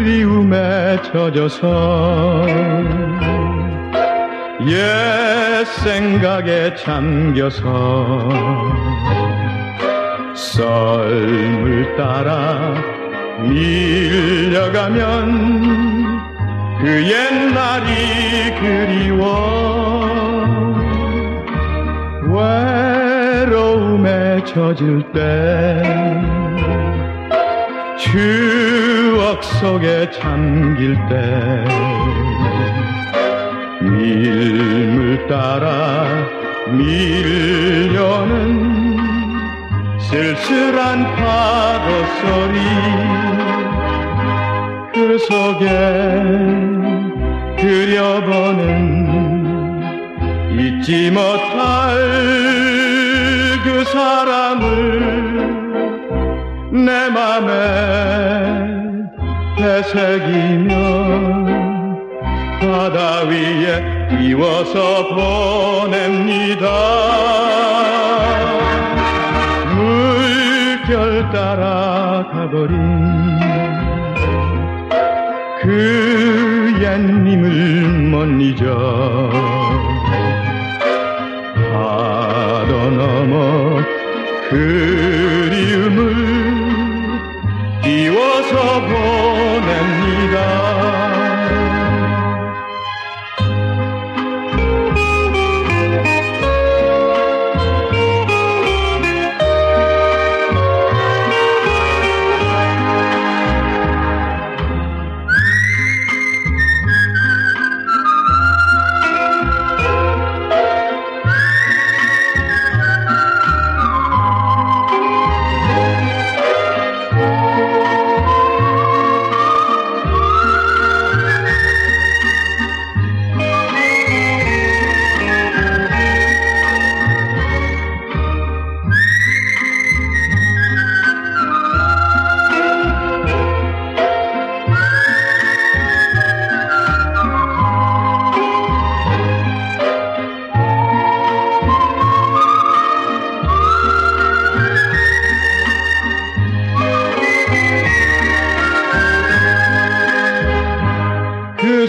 그리움에 젖어서 옛 생각에 잠겨서 썰물 따라 밀려가면 그 옛날이 그리워. 외로움에 젖을 때 추억 속에 잠길 때 밀물 따라 밀려는 쓸쓸한 파도 소리 그 속에 그려보는 잊지 못할 그 사람을 내 맘에 되새기며 바다 위에 띄워서 보냅니다. 물결 따라 가버린 그 옛님을 못 잊어 파도 넘어 그리움을 띄워서 보냅니다.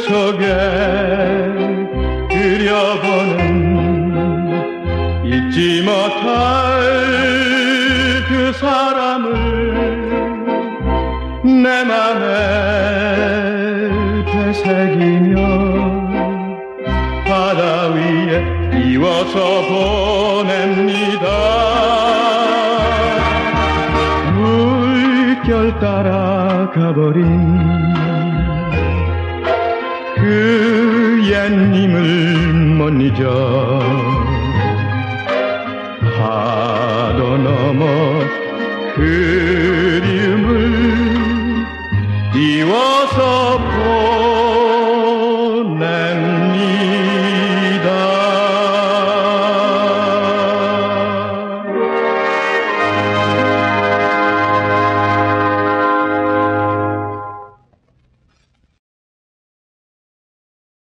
속에 그려보는 잊지 못할 그 사람을 내 맘에 되새기며 바다 위에 띄워서 보냅니다. 물결 따라 가버린 그 옛님을 못 잊어 파도 넘어 그리